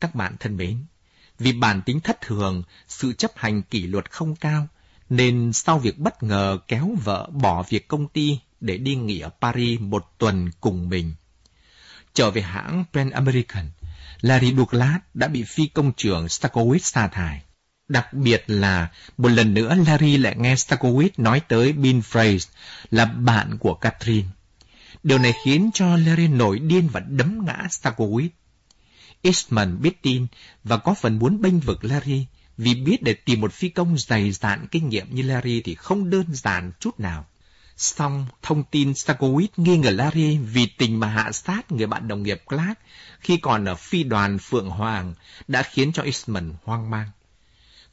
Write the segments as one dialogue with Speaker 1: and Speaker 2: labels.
Speaker 1: Các bạn thân mến, vì bản tính thất thường, sự chấp hành kỷ luật không cao, nên sau việc bất ngờ kéo vợ bỏ việc công ty để đi nghỉ ở Paris một tuần cùng mình. Trở về hãng Pan American, Larry Douglas đã bị phi công trưởng Stakowitz sa thải. Đặc biệt là một lần nữa Larry lại nghe Stakowitz nói tới Bill Fraser là bạn của Catherine. Điều này khiến cho Larry nổi điên và đấm ngã Stakowitz. Eastman biết tin và có phần muốn bênh vực Larry vì biết để tìm một phi công dày dạn kinh nghiệm như Larry thì không đơn giản chút nào. Xong, thông tin Stakowitz nghi ngờ Larry vì tình mà hạ sát người bạn đồng nghiệp Clark khi còn ở phi đoàn Phượng Hoàng đã khiến cho Eastman hoang mang.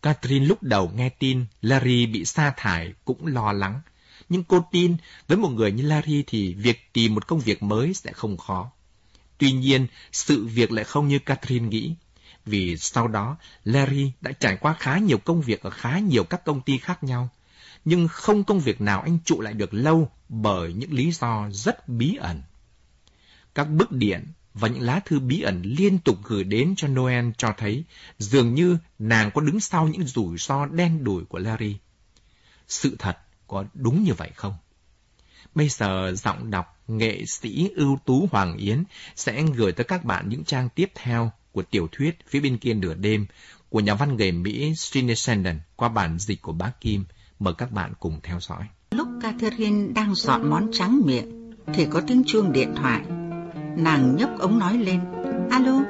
Speaker 1: Catherine lúc đầu nghe tin Larry bị sa thải cũng lo lắng. Nhưng cô tin với một người như Larry thì việc tìm một công việc mới sẽ không khó. Tuy nhiên, sự việc lại không như Catherine nghĩ. Vì sau đó, Larry đã trải qua khá nhiều công việc ở khá nhiều các công ty khác nhau. Nhưng không công việc nào anh trụ lại được lâu bởi những lý do rất bí ẩn. Các bức điện và những lá thư bí ẩn liên tục gửi đến cho Noel cho thấy dường như nàng có đứng sau những rủi ro đen đủi của Larry. Sự thật có đúng như vậy không? Bây giờ giọng đọc nghệ sĩ ưu tú Hoàng Yến sẽ gửi tới các bạn những trang tiếp theo của tiểu thuyết phía bên kia nửa đêm của nhà văn người Mỹ Sydney Sheldon qua bản dịch của bác Kim. Mời các bạn cùng theo dõi.
Speaker 2: Lúc Catherine đang dọn món trắng miệng, thì có tiếng chuông điện thoại. Nàng nhấc ống nói lên. Alo?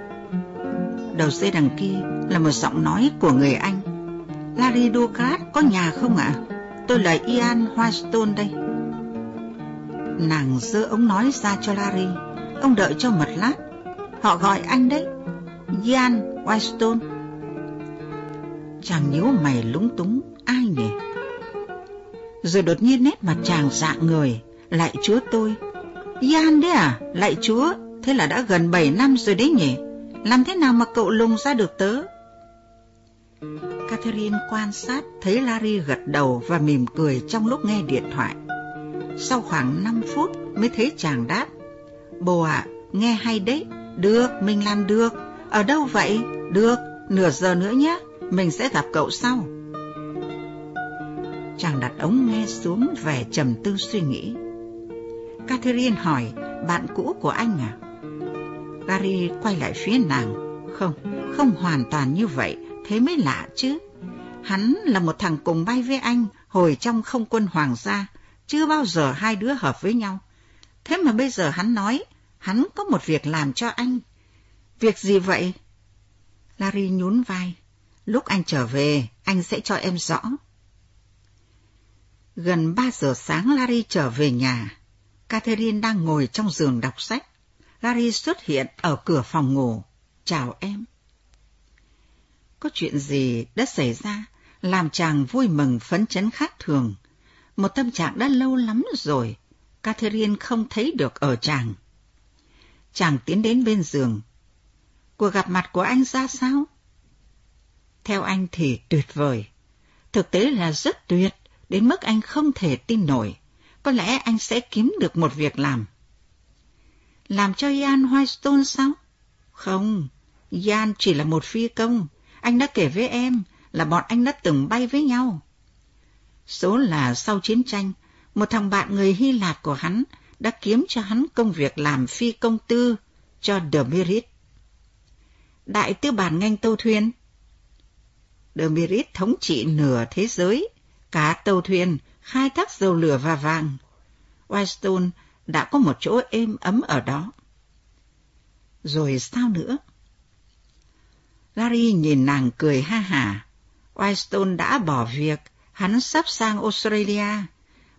Speaker 2: Đầu dây đằng kia là một giọng nói của người Anh. Larry Ducat có nhà không ạ? Tôi là Ian Whitestone đây. Nàng dơ ống nói ra cho Larry. Ông đợi cho một lát. Họ gọi anh đấy. Ian Whitestone. Chàng nhíu mày lúng túng. Ai nhỉ? Rồi đột nhiên nét mặt chàng dạng người. Lại chúa tôi. Ian đấy à? Lại chúa. Thế là đã gần 7 năm rồi đấy nhỉ? Làm thế nào mà cậu lùng ra được tớ? Catherine quan sát, thấy Larry gật đầu và mỉm cười trong lúc nghe điện thoại. Sau khoảng 5 phút mới thấy chàng đáp. Bồ ạ, nghe hay đấy. Được, mình làm được. Ở đâu vậy? Được, nửa giờ nữa nhé. Mình sẽ gặp cậu sau. Chàng đặt ống nghe xuống vẻ trầm tư suy nghĩ. Catherine hỏi, bạn cũ của anh à? Gary quay lại phía nàng. Không, không hoàn toàn như vậy, thế mới lạ chứ. Hắn là một thằng cùng bay với anh hồi trong không quân hoàng gia, chưa bao giờ hai đứa hợp với nhau. Thế mà bây giờ hắn nói, hắn có một việc làm cho anh. Việc gì vậy? Larry nhún vai. Lúc anh trở về, anh sẽ cho em rõ. Gần ba giờ sáng Larry trở về nhà. Catherine đang ngồi trong giường đọc sách. Larry xuất hiện ở cửa phòng ngủ. Chào em. Có chuyện gì đã xảy ra làm chàng vui mừng phấn chấn khác thường. Một tâm trạng đã lâu lắm rồi, Catherine không thấy được ở chàng. Chàng tiến đến bên giường. Cuộc gặp mặt của anh ra sao? Theo anh thì tuyệt vời. Thực tế là rất tuyệt, đến mức anh không thể tin nổi. Có lẽ anh sẽ kiếm được một việc làm. Làm cho Ian Whitestone sao? Không, Ian chỉ là một phi công. Anh đã kể với em là bọn anh đã từng bay với nhau. Số là sau chiến tranh, một thằng bạn người Hy Lạp của hắn đã kiếm cho hắn công việc làm phi công tư cho Demirit. Đại tư bản ngành tàu thuyền. Demirit thống trị nửa thế giới, cả tàu thuyền, khai thác dầu lửa và vàng. Whitestone đã có một chỗ êm ấm ở đó. Rồi sao nữa? Larry nhìn nàng cười ha hả. Whitestone đã bỏ việc, hắn sắp sang Australia.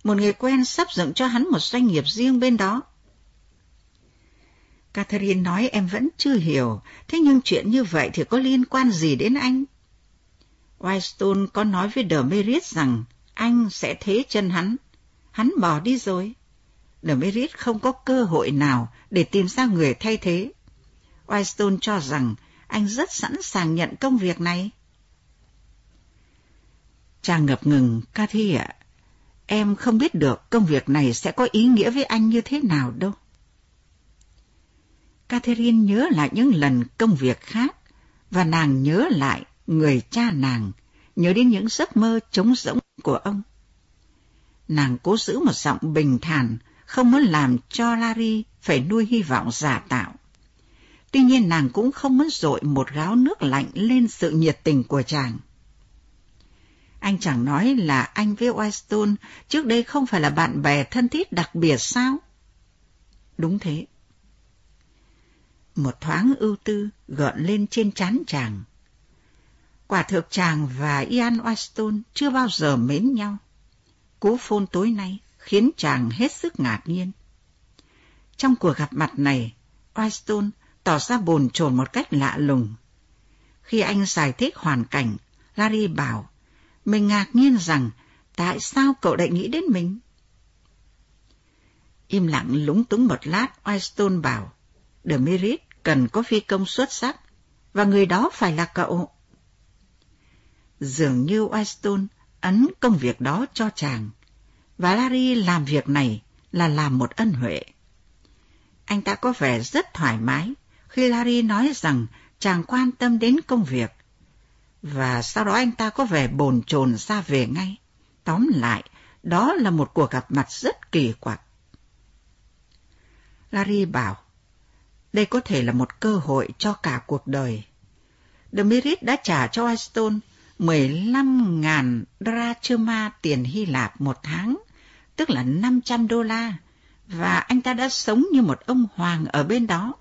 Speaker 2: Một người quen sắp dựng cho hắn một doanh nghiệp riêng bên đó. Catherine nói em vẫn chưa hiểu, thế nhưng chuyện như vậy thì có liên quan gì đến anh? Whitestone có nói với Demerit rằng anh sẽ thế chân hắn. Hắn bỏ đi rồi. Demerit không có cơ hội nào để tìm ra người thay thế. Whitestone cho rằng anh rất sẵn sàng nhận công việc này. Chàng ngập ngừng, Cathy ạ, em không biết được công việc này sẽ có ý nghĩa với anh như thế nào đâu. Catherine nhớ lại những lần công việc khác, và nàng nhớ lại người cha nàng, nhớ đến những giấc mơ trống rỗng của ông. Nàng cố giữ một giọng bình thản, không muốn làm cho Larry phải nuôi hy vọng giả tạo. Tuy nhiên nàng cũng không muốn dội một gáo nước lạnh lên sự nhiệt tình của chàng. Anh chẳng nói là anh với Weston trước đây không phải là bạn bè thân thiết đặc biệt sao? Đúng thế. Một thoáng ưu tư gợn lên trên trán chàng. Quả thực chàng và Ian Weston chưa bao giờ mến nhau. Cú phôn tối nay khiến chàng hết sức ngạc nhiên. Trong cuộc gặp mặt này, Weston tỏ ra bồn chồn một cách lạ lùng. Khi anh giải thích hoàn cảnh, Larry bảo, mình ngạc nhiên rằng tại sao cậu lại nghĩ đến mình? Im lặng lúng túng một lát, Weston bảo, Demirit cần có phi công xuất sắc, và người đó phải là cậu. Dường như Weston ấn công việc đó cho chàng, và Larry làm việc này là làm một ân huệ. Anh ta có vẻ rất thoải mái khi Larry nói rằng chàng quan tâm đến công việc, và sau đó anh ta có vẻ bồn chồn ra về ngay. Tóm lại, đó là một cuộc gặp mặt rất kỳ quặc. Larry bảo, đây có thể là một cơ hội cho cả cuộc đời. Demirit đã trả cho Aston 15.000 drachma tiền Hy Lạp một tháng, tức là 500 đô la, và anh ta đã sống như một ông hoàng ở bên đó.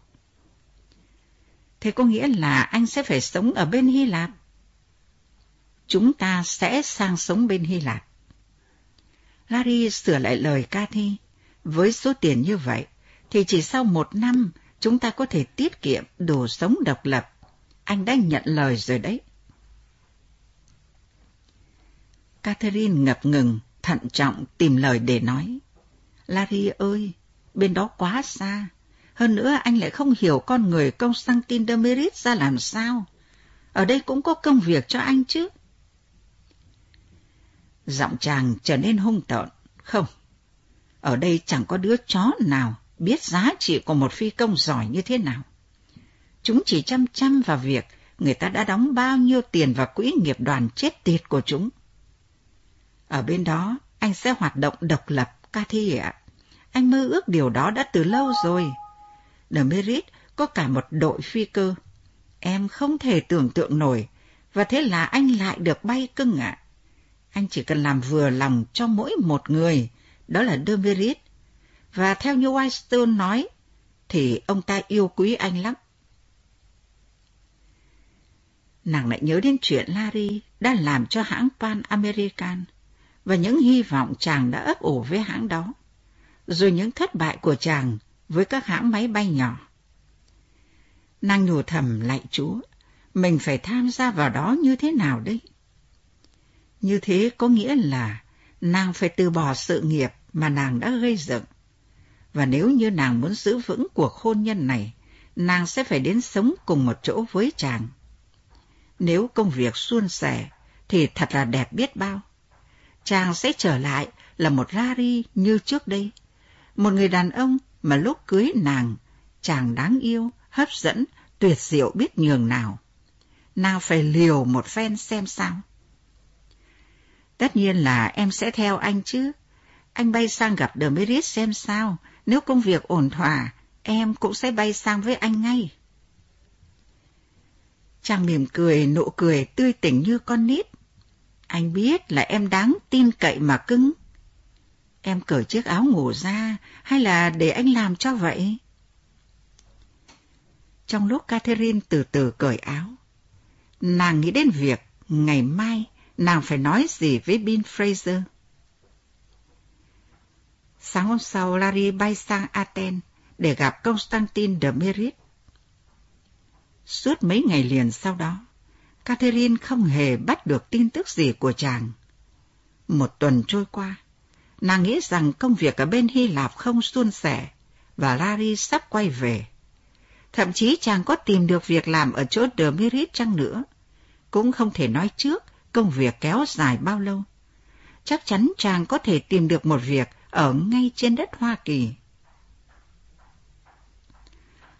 Speaker 2: Thế có nghĩa là anh sẽ phải sống ở bên Hy Lạp? Chúng ta sẽ sang sống bên Hy Lạp. Larry sửa lại lời Cathy. Với số tiền như vậy, thì chỉ sau một năm chúng ta có thể tiết kiệm đồ sống độc lập. Anh đã nhận lời rồi đấy. Catherine ngập ngừng, thận trọng tìm lời để nói. Larry ơi, bên đó quá xa. Hơn nữa anh lại không hiểu con người công Constantine Demerit ra làm sao. Ở đây cũng có công việc cho anh chứ. Giọng chàng trở nên hung tợn. Không, ở đây chẳng có đứa chó nào biết giá trị của một phi công giỏi như thế nào. Chúng chỉ chăm chăm vào việc người ta đã đóng bao nhiêu tiền vào quỹ nghiệp đoàn chết tiệt của chúng. Ở bên đó, anh sẽ hoạt động độc lập, Cathy ạ. Anh mơ ước điều đó đã từ lâu rồi. Demerit có cả một đội phi cơ. Em không thể tưởng tượng nổi, và thế là anh lại được bay cưng ạ. Anh chỉ cần làm vừa lòng cho mỗi một người, đó là Demerit. Và theo như Weinstein nói, thì ông ta yêu quý anh lắm. Nàng lại nhớ đến chuyện Larry đã làm cho hãng Pan American và những hy vọng chàng đã ấp ủ với hãng đó, rồi những thất bại của chàng với các hãng máy bay nhỏ. Nàng nhủ thầm lạy Chúa, mình phải tham gia vào đó như thế nào đấy? Như thế có nghĩa là nàng phải từ bỏ sự nghiệp mà nàng đã gây dựng. Và nếu như nàng muốn giữ vững cuộc hôn nhân này, nàng sẽ phải đến sống cùng một chỗ với chàng. Nếu công việc suôn sẻ, thì thật là đẹp biết bao. Chàng sẽ trở lại là một Rari như trước đây. Một người đàn ông mà lúc cưới nàng, chàng đáng yêu, hấp dẫn, tuyệt diệu biết nhường nào. Nàng phải liều một phen xem sao. Tất nhiên là em sẽ theo anh chứ. Anh bay sang gặp Demerit xem sao. Nếu công việc ổn thỏa, em cũng sẽ bay sang với anh ngay. Chàng mỉm cười, nụ cười tươi tỉnh như con nít. Anh biết là em đáng tin cậy mà cưng. Em cởi chiếc áo ngủ ra hay là để anh làm cho vậy? Trong lúc Catherine từ từ cởi áo, nàng nghĩ đến việc ngày mai nàng phải nói gì với Bill Fraser. Sáng hôm sau, Larry bay sang Athens để gặp Constantine de Merit. Suốt mấy ngày liền sau đó, Catherine không hề bắt được tin tức gì của chàng. Một tuần trôi qua, nàng nghĩ rằng công việc ở bên Hy Lạp không suôn sẻ và Larry sắp quay về. Thậm chí chàng có tìm được việc làm ở chỗ De Merit chăng nữa, cũng không thể nói trước công việc kéo dài bao lâu. Chắc chắn chàng có thể tìm được một việc ở ngay trên đất Hoa Kỳ.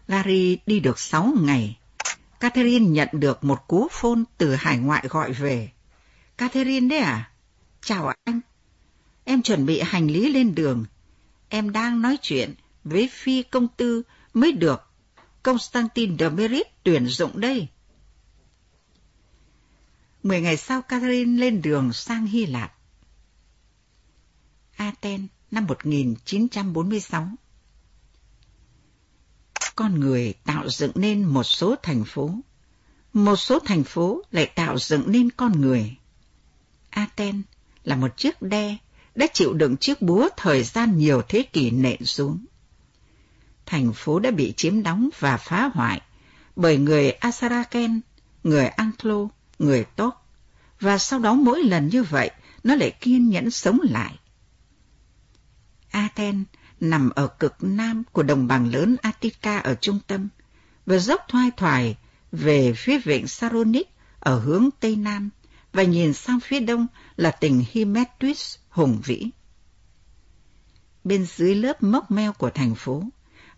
Speaker 2: Larry đi được sáu ngày, Catherine nhận được một cú phone từ hải ngoại gọi về. Catherine đấy à? Chào anh. Em chuẩn bị hành lý lên đường. Em đang nói chuyện với phi công tư mới được Constantine de Merit tuyển dụng đây. Mười ngày sau, Catherine lên đường sang Hy Lạp. Athens năm 1946 Con người tạo dựng nên một số thành phố, một số thành phố lại tạo dựng nên con người. Athens là một chiếc đe đã chịu đựng chiếc búa thời gian nhiều thế kỷ nện xuống. Thành phố đã bị chiếm đóng và phá hoại bởi người Asaraken, người Anglo, người Tốt, và sau đó mỗi lần như vậy nó lại kiên nhẫn sống lại. Athens nằm ở cực nam của đồng bằng lớn Attica ở trung tâm và dốc thoai thoải về phía vịnh Saronic ở hướng tây nam và nhìn sang phía đông là tỉnh Hymettus hùng vĩ. Bên dưới lớp mốc meo của thành phố,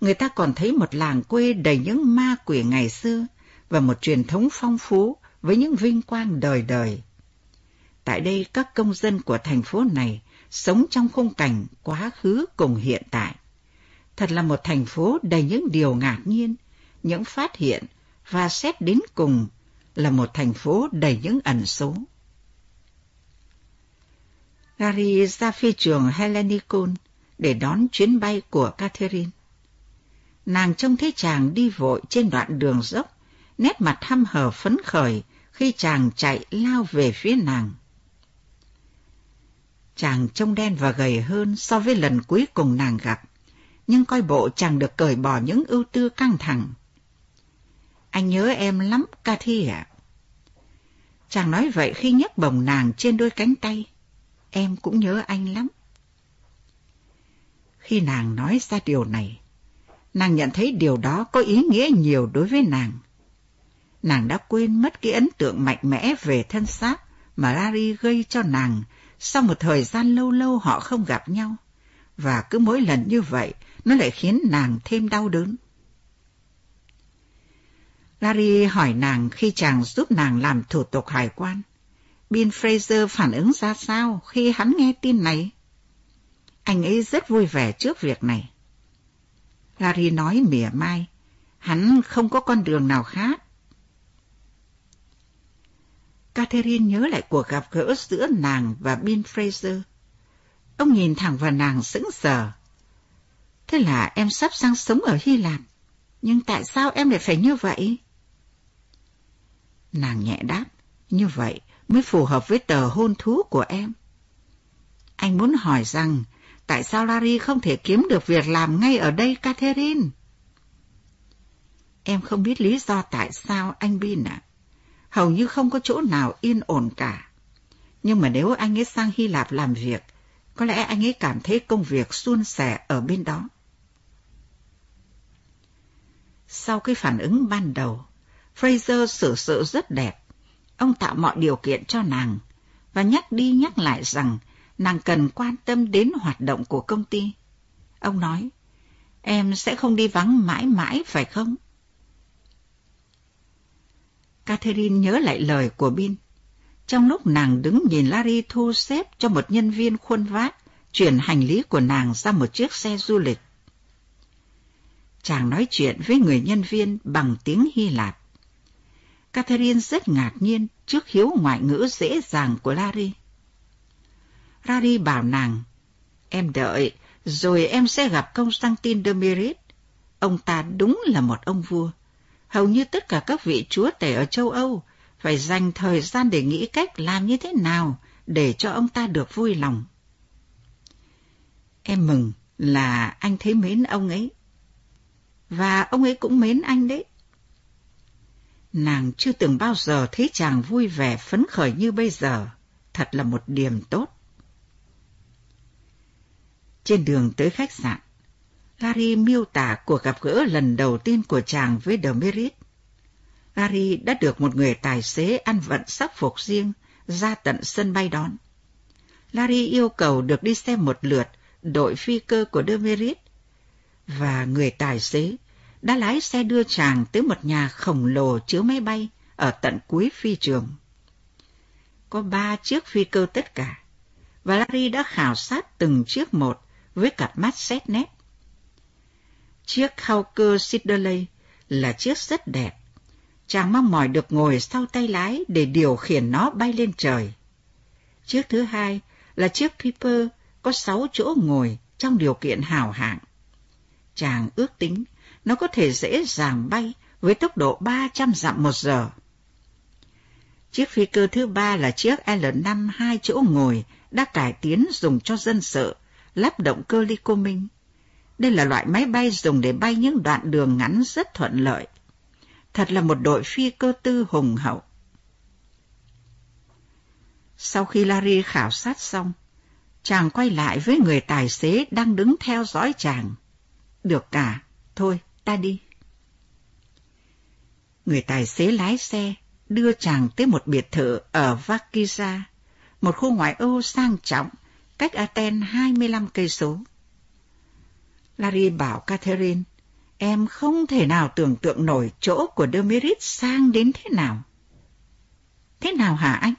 Speaker 2: người ta còn thấy một làng quê đầy những ma quỷ ngày xưa và một truyền thống phong phú với những vinh quang đời đời. Tại đây, các công dân của thành phố này sống trong khung cảnh quá khứ cùng hiện tại. Thật là một thành phố đầy những điều ngạc nhiên, những phát hiện và xét đến cùng là một thành phố đầy những ẩn số. Gary ra phi trường Hellenicon để đón chuyến bay của Catherine. Nàng trông thấy chàng đi vội trên đoạn đường dốc, nét mặt hăm hờ phấn khởi khi chàng chạy lao về phía nàng. Chàng trông đen và gầy hơn so với lần cuối cùng nàng gặp, nhưng coi bộ chàng được cởi bỏ những ưu tư căng thẳng. Anh nhớ em lắm, Cathy ạ. Chàng nói vậy khi nhấc bồng nàng trên đôi cánh tay. Em cũng nhớ anh lắm. Khi nàng nói ra điều này, nàng nhận thấy điều đó có ý nghĩa nhiều đối với nàng. Nàng đã quên mất cái ấn tượng mạnh mẽ về thân xác mà Larry gây cho nàng sau một thời gian lâu lâu họ không gặp nhau. Và cứ mỗi lần như vậy, nó lại khiến nàng thêm đau đớn. Larry hỏi nàng khi chàng giúp nàng làm thủ tục hải quan. Bill Fraser phản ứng ra sao khi hắn nghe tin này? Anh ấy rất vui vẻ trước việc này. Larry nói mỉa mai, hắn không có con đường nào khác. Catherine nhớ lại cuộc gặp gỡ giữa nàng và Bill Fraser. Ông nhìn thẳng vào nàng sững sờ. Thế là em sắp sang sống ở Hy Lạp. Nhưng tại sao em lại phải như vậy? Nàng nhẹ đáp, như vậy mới phù hợp với tờ hôn thú của em. Anh muốn hỏi rằng, tại sao Larry không thể kiếm được việc làm ngay ở đây, Catherine? Em không biết lý do tại sao anh Bin ạ. Hầu như không có chỗ nào yên ổn cả. Nhưng mà nếu anh ấy sang Hy Lạp làm việc, có lẽ anh ấy cảm thấy công việc suôn sẻ ở bên đó. Sau cái phản ứng ban đầu, Fraser xử sự rất đẹp. Ông tạo mọi điều kiện cho nàng và nhắc đi nhắc lại rằng nàng cần quan tâm đến hoạt động của công ty. Ông nói, em sẽ không đi vắng mãi mãi phải không? Catherine nhớ lại lời của Bin. Trong lúc nàng đứng nhìn Larry thu xếp cho một nhân viên khuôn vác chuyển hành lý của nàng ra một chiếc xe du lịch. Chàng nói chuyện với người nhân viên bằng tiếng Hy Lạp. Catherine rất ngạc nhiên trước hiếu ngoại ngữ dễ dàng của Larry. Larry bảo nàng, em đợi, rồi em sẽ gặp Constantine de Merit. Ông ta đúng là một ông vua. Hầu như tất cả các vị chúa tể ở châu Âu phải dành thời gian để nghĩ cách làm như thế nào để cho ông ta được vui lòng. Em mừng là anh thấy mến ông ấy. Và ông ấy cũng mến anh đấy. Nàng chưa từng bao giờ thấy chàng vui vẻ phấn khởi như bây giờ. Thật là một điểm tốt. Trên đường tới khách sạn, Larry miêu tả cuộc gặp gỡ lần đầu tiên của chàng với Demerit. Larry đã được một người tài xế ăn vận sắc phục riêng ra tận sân bay đón. Larry yêu cầu được đi xem một lượt đội phi cơ của Demerit và người tài xế đã lái xe đưa chàng tới một nhà khổng lồ chứa máy bay ở tận cuối phi trường. Có ba chiếc phi cơ tất cả, và Larry đã khảo sát từng chiếc một với cặp mắt xét nét. Chiếc Hawker Siddeley là chiếc rất đẹp. Chàng mong mỏi được ngồi sau tay lái để điều khiển nó bay lên trời. Chiếc thứ hai là chiếc Piper có sáu chỗ ngồi trong điều kiện hào hạng. Chàng ước tính nó có thể dễ dàng bay với tốc độ 300 dặm một giờ. Chiếc phi cơ thứ ba là chiếc L5 hai chỗ ngồi đã cải tiến dùng cho dân sự, lắp động cơ ly cô minh. Đây là loại máy bay dùng để bay những đoạn đường ngắn rất thuận lợi. Thật là một đội phi cơ tư hùng hậu. Sau khi Larry khảo sát xong, chàng quay lại với người tài xế đang đứng theo dõi chàng. Được cả, thôi, ta đi. Người tài xế lái xe đưa chàng tới một biệt thự ở Vakiza, một khu ngoại ô sang trọng, cách Aten 25 cây số. Larry bảo Catherine, em không thể nào tưởng tượng nổi chỗ của Demerit sang đến thế nào. Thế nào hả anh?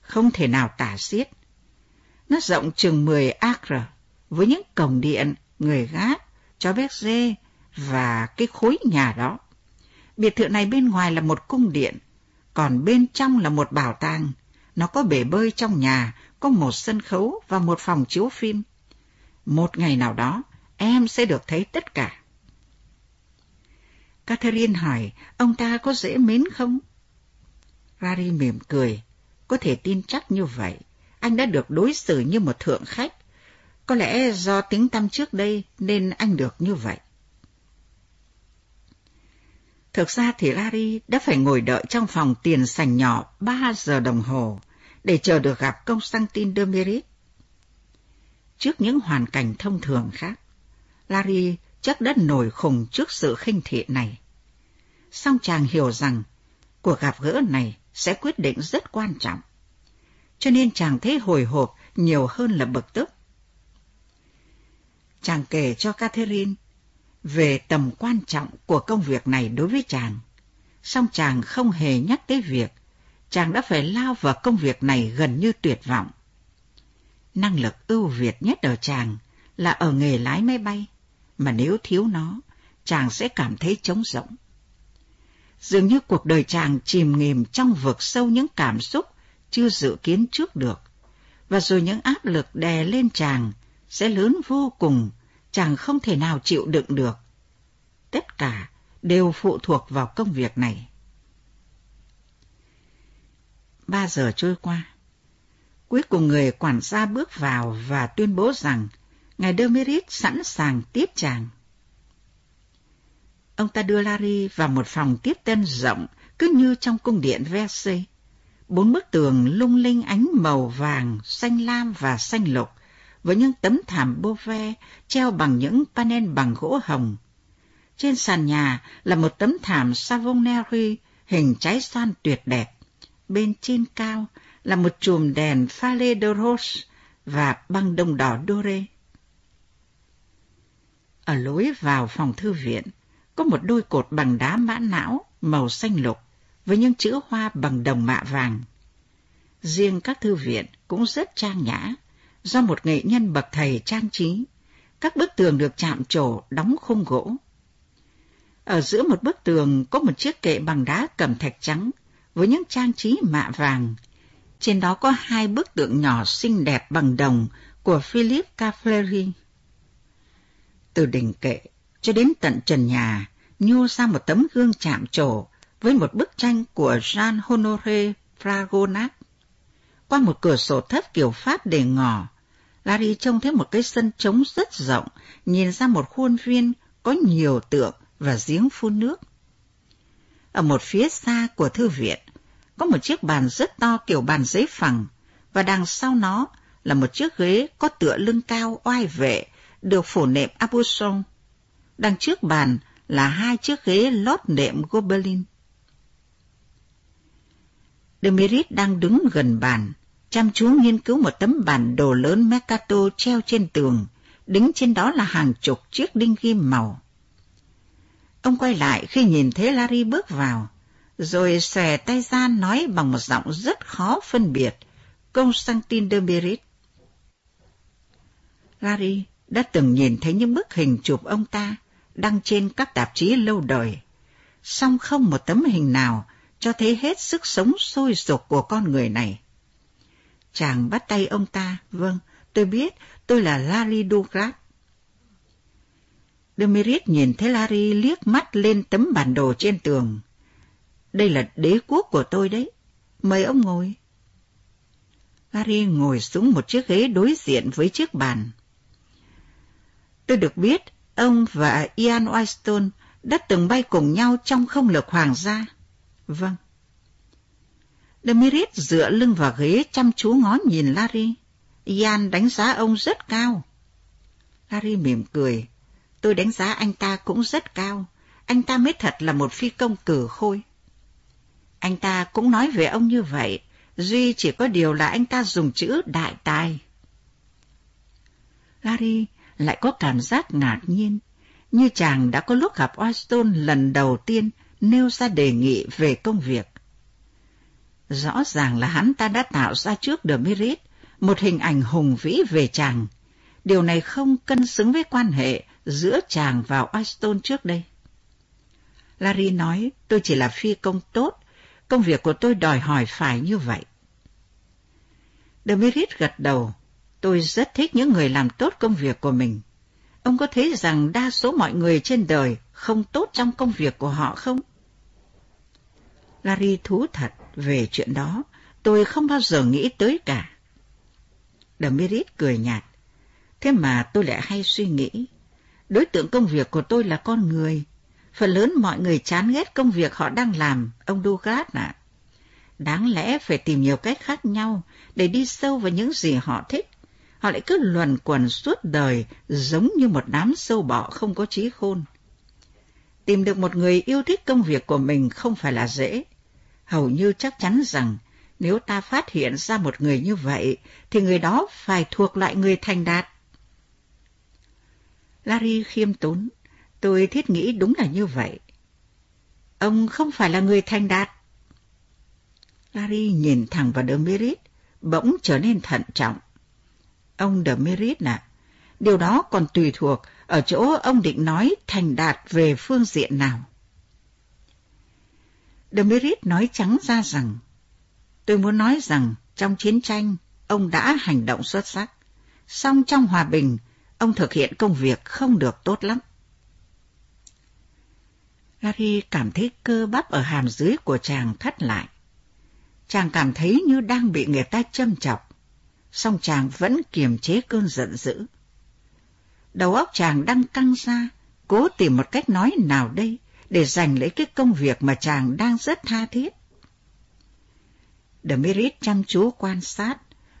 Speaker 2: Không thể nào tả xiết. Nó rộng chừng 10 acre, với những cổng điện, người gác, chó béc dê và cái khối nhà đó. Biệt thự này bên ngoài là một cung điện, còn bên trong là một bảo tàng. Nó có bể bơi trong nhà, có một sân khấu và một phòng chiếu phim. Một ngày nào đó, em sẽ được thấy tất cả. Catherine hỏi, ông ta có dễ mến không? Rari mỉm cười, có thể tin chắc như vậy. Anh đã được đối xử như một thượng khách. Có lẽ do tính tâm trước đây nên anh được như vậy. Thực ra thì Larry đã phải ngồi đợi trong phòng tiền sành nhỏ ba giờ đồng hồ để chờ được gặp công sang tin Demerit. Trước những hoàn cảnh thông thường khác, Larry chắc đã nổi khùng trước sự khinh thị này. Song chàng hiểu rằng cuộc gặp gỡ này sẽ quyết định rất quan trọng. Cho nên chàng thấy hồi hộp nhiều hơn là bực tức. Chàng kể cho Catherine về tầm quan trọng của công việc này đối với chàng. Song chàng không hề nhắc tới việc chàng đã phải lao vào công việc này gần như tuyệt vọng. Năng lực ưu việt nhất ở chàng là ở nghề lái máy bay, mà nếu thiếu nó, chàng sẽ cảm thấy trống rỗng. Dường như cuộc đời chàng chìm nghỉm trong vực sâu những cảm xúc chưa dự kiến trước được, và rồi những áp lực đè lên chàng sẽ lớn vô cùng chàng không thể nào chịu đựng được. Tất cả đều phụ thuộc vào công việc này. Ba giờ trôi qua. Cuối cùng người quản gia bước vào và tuyên bố rằng ngài Demerit sẵn sàng tiếp chàng. Ông ta đưa Larry vào một phòng tiếp tân rộng, cứ như trong cung điện Versailles. Bốn bức tường lung linh ánh màu vàng, xanh lam và xanh lục, với những tấm thảm bô ve treo bằng những panel bằng gỗ hồng. Trên sàn nhà là một tấm thảm Savonnerie hình trái xoan tuyệt đẹp. Bên trên cao là một chùm đèn pha lê de rose và băng đồng đỏ doré. Ở lối vào phòng thư viện, có một đôi cột bằng đá mã não màu xanh lục với những chữ hoa bằng đồng mạ vàng. Riêng các thư viện cũng rất trang nhã, do một nghệ nhân bậc thầy trang trí. Các bức tường được chạm trổ đóng khung gỗ. Ở giữa một bức tường có một chiếc kệ bằng đá cẩm thạch trắng với những trang trí mạ vàng. Trên đó có hai bức tượng nhỏ xinh đẹp bằng đồng của Philip Cafleri. Từ đỉnh kệ cho đến tận trần nhà, nhô ra một tấm gương chạm trổ với một bức tranh của Jean Honoré Fragonard. Qua một cửa sổ thấp kiểu Pháp để ngỏ, Larry trông thấy một cái sân trống rất rộng, nhìn ra một khuôn viên có nhiều tượng và giếng phun nước. Ở một phía xa của thư viện, có một chiếc bàn rất to kiểu bàn giấy phẳng, và đằng sau nó là một chiếc ghế có tựa lưng cao oai vệ, được phủ nệm abuson. Đằng trước bàn là hai chiếc ghế lót nệm gobelin. Demerit đang đứng gần bàn, chăm chú nghiên cứu một tấm bản đồ lớn Mercato treo trên tường, đứng trên đó là hàng chục chiếc đinh ghim màu. Ông quay lại khi nhìn thấy Larry bước vào, rồi xòe tay ra nói bằng một giọng rất khó phân biệt. Constantin Demerit. Larry đã từng nhìn thấy những bức hình chụp ông ta đăng trên các tạp chí lâu đời, song không một tấm hình nào cho thấy hết sức sống sôi sục của con người này. Chàng bắt tay ông ta, vâng, tôi biết, tôi là Larry Douglas. Demirit nhìn thấy Larry liếc mắt lên tấm bản đồ trên tường. Đây là đế quốc của tôi đấy. Mời ông ngồi. Larry ngồi xuống một chiếc ghế đối diện với chiếc bàn. Tôi được biết, ông và Ian Weston đã từng bay cùng nhau trong không lực hoàng gia. Vâng. Demirit dựa lưng vào ghế chăm chú ngó nhìn Larry. Ian đánh giá ông rất cao. Larry mỉm cười. Tôi đánh giá anh ta cũng rất cao. Anh ta mới thật là một phi công cử khôi. Anh ta cũng nói về ông như vậy. Duy chỉ có điều là anh ta dùng chữ đại tài. Larry lại có cảm giác ngạc nhiên, như chàng đã có lúc gặp Weston lần đầu tiên nêu ra đề nghị về công việc. Rõ ràng là hắn ta đã tạo ra trước The Merit một hình ảnh hùng vĩ về chàng. Điều này không cân xứng với quan hệ giữa chàng và Weston trước đây. Larry nói, tôi chỉ là phi công tốt, công việc của tôi đòi hỏi phải như vậy. Demerit gật đầu, tôi rất thích những người làm tốt công việc của mình. Ông có thấy rằng đa số mọi người trên đời không tốt trong công việc của họ không? Larry thú thật về chuyện đó, tôi không bao giờ nghĩ tới cả. Demirit cười nhạt. Thế mà tôi lại hay suy nghĩ. Đối tượng công việc của tôi là con người. Phần lớn mọi người chán ghét công việc họ đang làm, ông Dugat ạ. Đáng lẽ phải tìm nhiều cách khác nhau để đi sâu vào những gì họ thích. Họ lại cứ luẩn quẩn suốt đời giống như một đám sâu bọ không có trí khôn. Tìm được một người yêu thích công việc của mình không phải là dễ. Hầu như chắc chắn rằng nếu ta phát hiện ra một người như vậy, thì người đó phải thuộc lại người thành đạt. Larry khiêm tốn, tôi thiết nghĩ đúng là như vậy. Ông không phải là người thành đạt. Larry nhìn thẳng vào Demerit, bỗng trở nên thận trọng. Ông Demerit à, điều đó còn tùy thuộc ở chỗ ông định nói thành đạt về phương diện nào. Demerit nói trắng ra rằng Tôi muốn nói rằng trong chiến tranh, ông đã hành động xuất sắc. Song trong hòa bình, ông thực hiện công việc không được tốt lắm. Larry cảm thấy cơ bắp ở hàm dưới của chàng thắt lại. Chàng cảm thấy như đang bị người ta châm chọc, song chàng vẫn kiềm chế cơn giận dữ. Đầu óc chàng đang căng ra, cố tìm một cách nói nào đây để giành lấy cái công việc mà chàng đang rất tha thiết. Demirit chăm chú quan sát,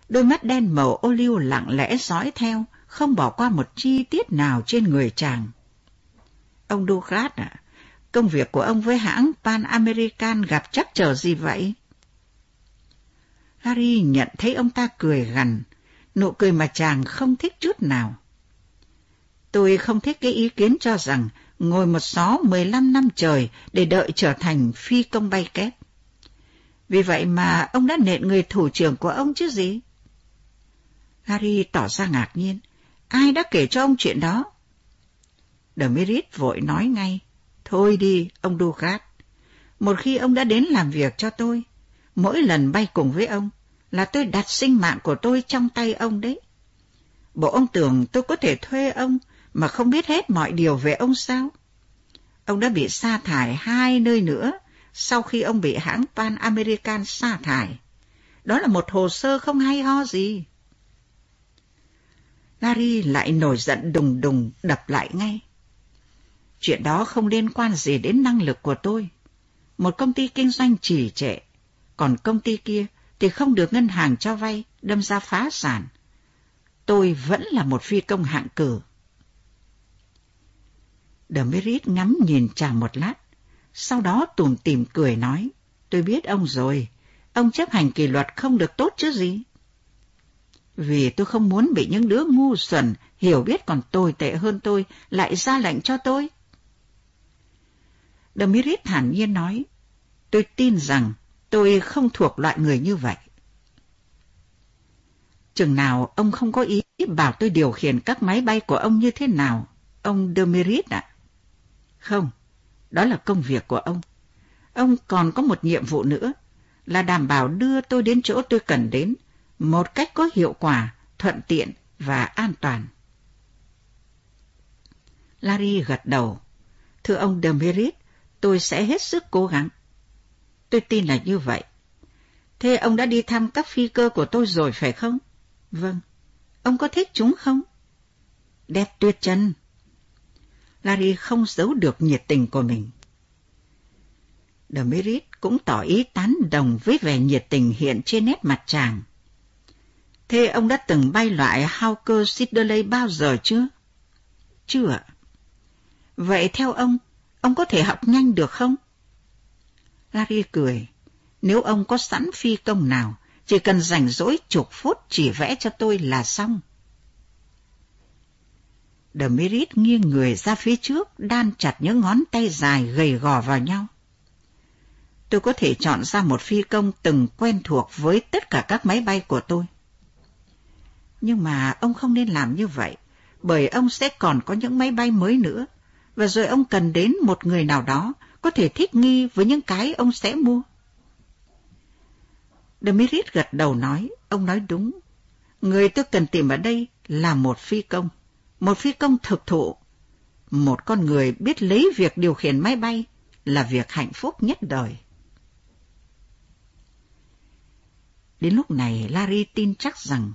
Speaker 2: đôi mắt đen màu ô liu lặng lẽ dõi theo, không bỏ qua một chi tiết nào trên người chàng. Ông Dugrat à, công việc của ông với hãng Pan American gặp chắc trở gì vậy? Harry nhận thấy ông ta cười gằn, nụ cười mà chàng không thích chút nào. Tôi không thích cái ý kiến cho rằng ngồi một xó 15 năm trời để đợi trở thành phi công bay kép. Vì vậy mà ông đã nện người thủ trưởng của ông chứ gì? Harry tỏ ra ngạc nhiên. Ai đã kể cho ông chuyện đó? Demirit vội nói ngay. Thôi đi, ông Ducat. Một khi ông đã đến làm việc cho tôi, mỗi lần bay cùng với ông là tôi đặt sinh mạng của tôi trong tay ông đấy. Bộ ông tưởng tôi có thể thuê ông mà không biết hết mọi điều về ông sao? Ông đã bị sa thải hai nơi nữa sau khi ông bị hãng Pan American sa thải. Đó là một hồ sơ không hay ho gì. Larry lại nổi giận đùng đùng đập lại ngay. Chuyện đó không liên quan gì đến năng lực của tôi. Một công ty kinh doanh trì trệ, còn công ty kia thì không được ngân hàng cho vay, đâm ra phá sản. Tôi vẫn là một phi công hạng cử. Demerit ngắm nhìn chàng một lát, sau đó tùm tìm cười nói, tôi biết ông rồi, ông chấp hành kỷ luật không được tốt chứ gì. Vì tôi không muốn bị những đứa ngu xuẩn, hiểu biết còn tồi tệ hơn tôi, lại ra lệnh cho tôi. Demerit thản nhiên nói, tôi tin rằng tôi không thuộc loại người như vậy. Chừng nào ông không có ý bảo tôi điều khiển các máy bay của ông như thế nào, ông Demerit ạ? Không, đó là công việc của ông. Ông còn có một nhiệm vụ nữa, là đảm bảo đưa tôi đến chỗ tôi cần đến, một cách có hiệu quả, thuận tiện và an toàn. Larry gật đầu. Thưa ông Demerit, tôi sẽ hết sức cố gắng. Tôi tin là như vậy. Thế ông đã đi thăm các phi cơ của tôi rồi phải không? Vâng. Ông có thích chúng không? Đẹp tuyệt chân. Larry không giấu được nhiệt tình của mình. Demerit cũng tỏ ý tán đồng với vẻ nhiệt tình hiện trên nét mặt chàng. Thế ông đã từng bay loại Hawker Siddeley bao giờ chưa? Chưa Vậy theo ông, ông có thể học nhanh được không? Gary cười. Nếu ông có sẵn phi công nào, chỉ cần rảnh rỗi chục phút chỉ vẽ cho tôi là xong. Demirit nghiêng người ra phía trước, đan chặt những ngón tay dài gầy gò vào nhau. Tôi có thể chọn ra một phi công từng quen thuộc với tất cả các máy bay của tôi. Nhưng mà ông không nên làm như vậy, bởi ông sẽ còn có những máy bay mới nữa, và rồi ông cần đến một người nào đó có thể thích nghi với những cái ông sẽ mua. Demirit gật đầu nói, ông nói đúng. Người tôi cần tìm ở đây là một phi công, một phi công thực thụ. Một con người biết lấy việc điều khiển máy bay là việc hạnh phúc nhất đời. Đến lúc này, Larry tin chắc rằng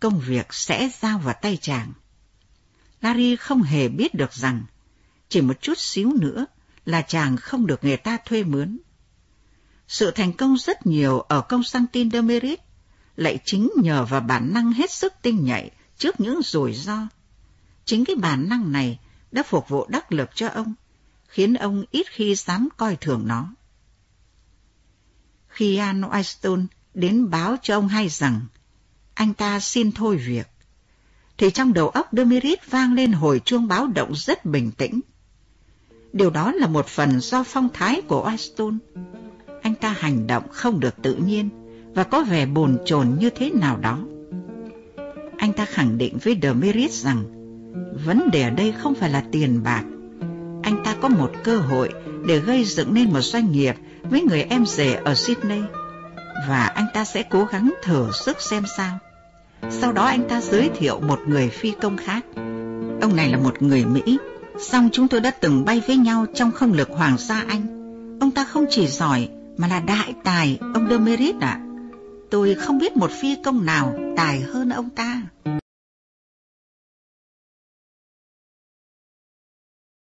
Speaker 2: công việc sẽ giao vào tay chàng. Larry không hề biết được rằng chỉ một chút xíu nữa là chàng không được người ta thuê mướn. Sự thành công rất nhiều ở công sang tin Demerit lại chính nhờ vào bản năng hết sức tinh nhạy trước những rủi ro. Chính cái bản năng này đã phục vụ đắc lực cho ông, khiến ông ít khi dám coi thường nó. Khi An Weston đến báo cho ông hay rằng anh ta xin thôi việc, thì trong đầu óc Demerit vang lên hồi chuông báo động rất bình tĩnh. Điều đó là một phần do phong thái của Aston. Anh ta hành động không được tự nhiên và có vẻ bồn chồn như thế nào đó. Anh ta khẳng định với Demerit rằng, vấn đề ở đây không phải là tiền bạc. Anh ta có một cơ hội để gây dựng nên một doanh nghiệp với người em rể ở Sydney và anh ta sẽ cố gắng thử sức xem sao. Sau đó anh ta giới thiệu một người phi công khác. Ông này là một người Mỹ Xong chúng tôi đã từng bay với nhau trong không lực Hoàng gia Anh. Ông ta không chỉ giỏi mà là đại tài, ông Demerit ạ. Tôi không biết một phi công nào tài hơn ông ta.